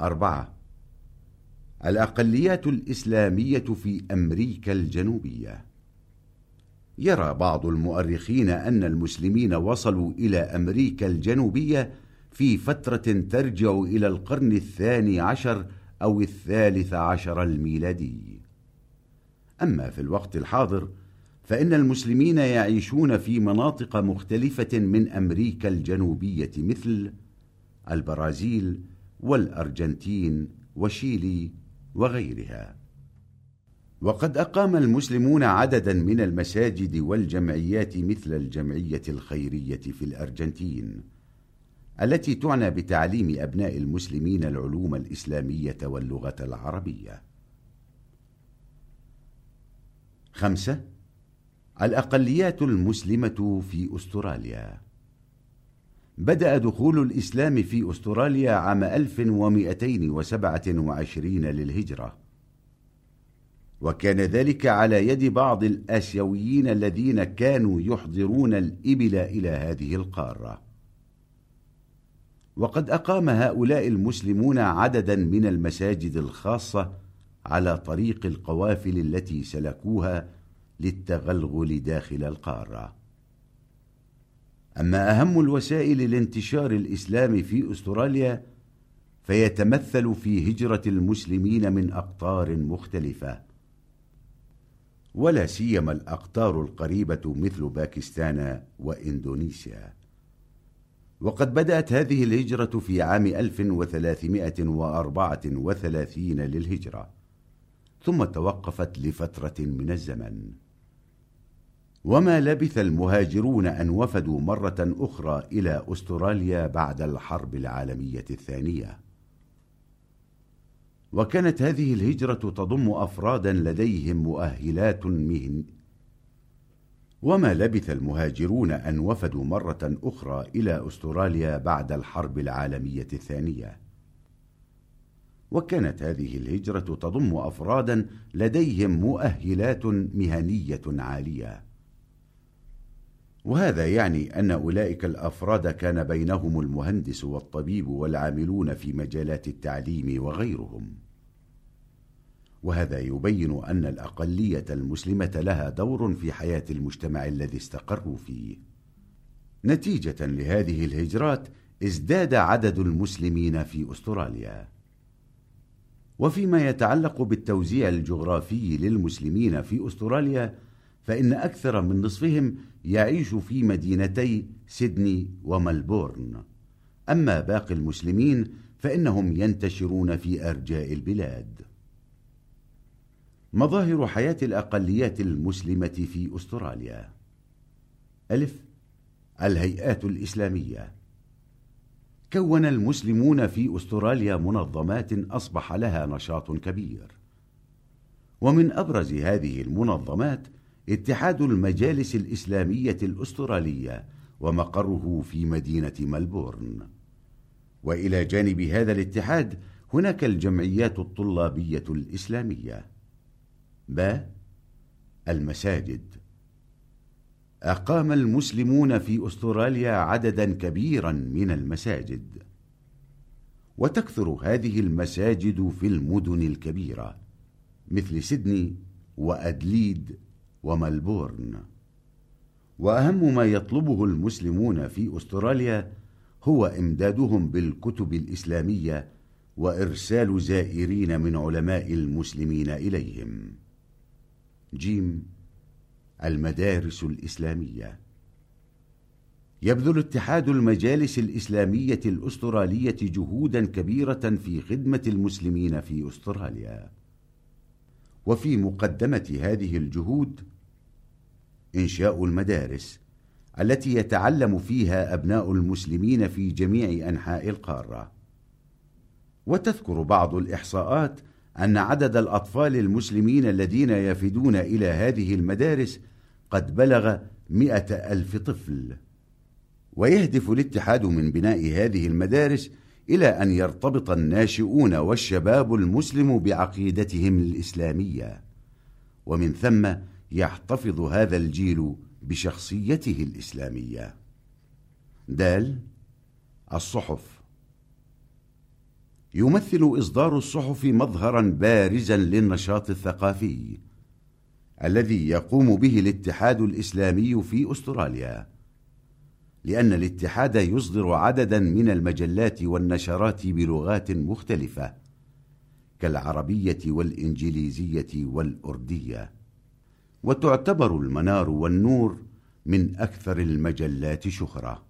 أربعة. الأقليات الإسلامية في أمريكا الجنوبية. يرى بعض المؤرخين أن المسلمين وصلوا إلى أمريكا الجنوبية في فترة ترجع إلى القرن الثاني عشر أو الثالث عشر الميلادي. أما في الوقت الحاضر فإن المسلمين يعيشون في مناطق مختلفة من أمريكا الجنوبية مثل البرازيل والأرجنتين وشيلي وغيرها. وقد أقام المسلمون عددا من المساجد والجمعيات مثل الجمعية الخيرية في الأرجنتين التي تعنى بتعليم أبناء المسلمين العلوم الإسلامية واللغة العربية. خمسة الأقليات المسلمة في أستراليا. بدأ دخول الإسلام في أستراليا عام 1227 للهجرة. وكان ذلك على يد بعض الآسيويين الذين كانوا يحضرون الإبل إلى هذه القارة. وقد أقام هؤلاء المسلمون عددا من المساجد الخاصة على طريق القوافل التي سلكوها للتغلغل داخل القارة. أما أهم الوسائل لانتشار الإسلام في أستراليا فيتمثل في هجرة المسلمين من أقطار مختلفة. ولا سيما الأقطار القريبة مثل باكستان وإندونيسيا. وقد بدأت هذه الهجرة في عام 1334 للهجرة ثم توقفت لفترة من الزمن. وما لبث المهاجرون أن وفدوا مرة أخرى إلى أستراليا بعد الحرب العالمية الثانية. وكانت هذه الهجرة تضم أفرادا لديهم مؤهلات مهن. وما لبث المهاجرون أن وفدوا مرة أخرى إلى أستراليا بعد الحرب العالمية الثانية. وكانت هذه الهجرة تضم أفرادا لديهم مؤهلات مهنية عالية. وهذا يعني أن أولئك الأفراد كان بينهم المهندس والطبيب والعاملون في مجالات التعليم وغيرهم. وهذا يبين أن الأقلية المسلمة لها دور في حياة المجتمع الذي استقروا فيه. نتيجة لهذه الهجرات ازداد عدد المسلمين في أستراليا. وفيما يتعلق بالتوزيع الجغرافي للمسلمين في أستراليا فإن أكثر من نصفهم يعيش في مدينتي سيدني وملبورن. أما باقي المسلمين فإنهم ينتشرون في أرجاء البلاد. مظاهر حياة الأقليات المسلمة في أستراليا. ألف. الهيئات الإسلامية. كون المسلمون في أستراليا منظمات أصبح لها نشاط كبير. ومن أبرز هذه المنظمات اتحاد المجالس الإسلامية الأسترالية ومقره في مدينة ملبورن. وإلى جانب هذا الاتحاد هناك الجمعيات الطلابية الإسلامية. ب. المساجد. أقام المسلمون في أستراليا عددا كبيرا من المساجد. وتكثر هذه المساجد في المدن الكبيرة مثل سيدني وأدليد وملبورن. وأهم ما يطلبه المسلمون في أستراليا هو إمدادهم بالكتب الإسلامية وإرسال زائرين من علماء المسلمين إليهم. جيم المدارس الإسلامية. يبذل اتحاد المجالس الإسلامية الأسترالية جهودا كبيرة في خدمة المسلمين في أستراليا. وفي مقدمة هذه الجهود إنشاء المدارس التي يتعلم فيها أبناء المسلمين في جميع أنحاء القارة. وتذكر بعض الإحصاءات أن عدد الأطفال المسلمين الذين يفدون إلى هذه المدارس قد بلغ مئة ألف طفل. ويهدف الاتحاد من بناء هذه المدارس إلى أن يرتبط الناشئون والشباب المسلم بعقيدتهم الإسلامية. ومن ثم يحتفظ هذا الجيل بشخصيته الإسلامية. دال الصحف. يمثل إصدار الصحف مظهرا بارزا للنشاط الثقافي الذي يقوم به الاتحاد الإسلامي في أستراليا لأن الاتحاد يصدر عددا من المجلات والنشرات بلغات مختلفة كالعربية والإنجليزية والأردية. وتعتبر المنار والنور من أكثر المجلات شهرة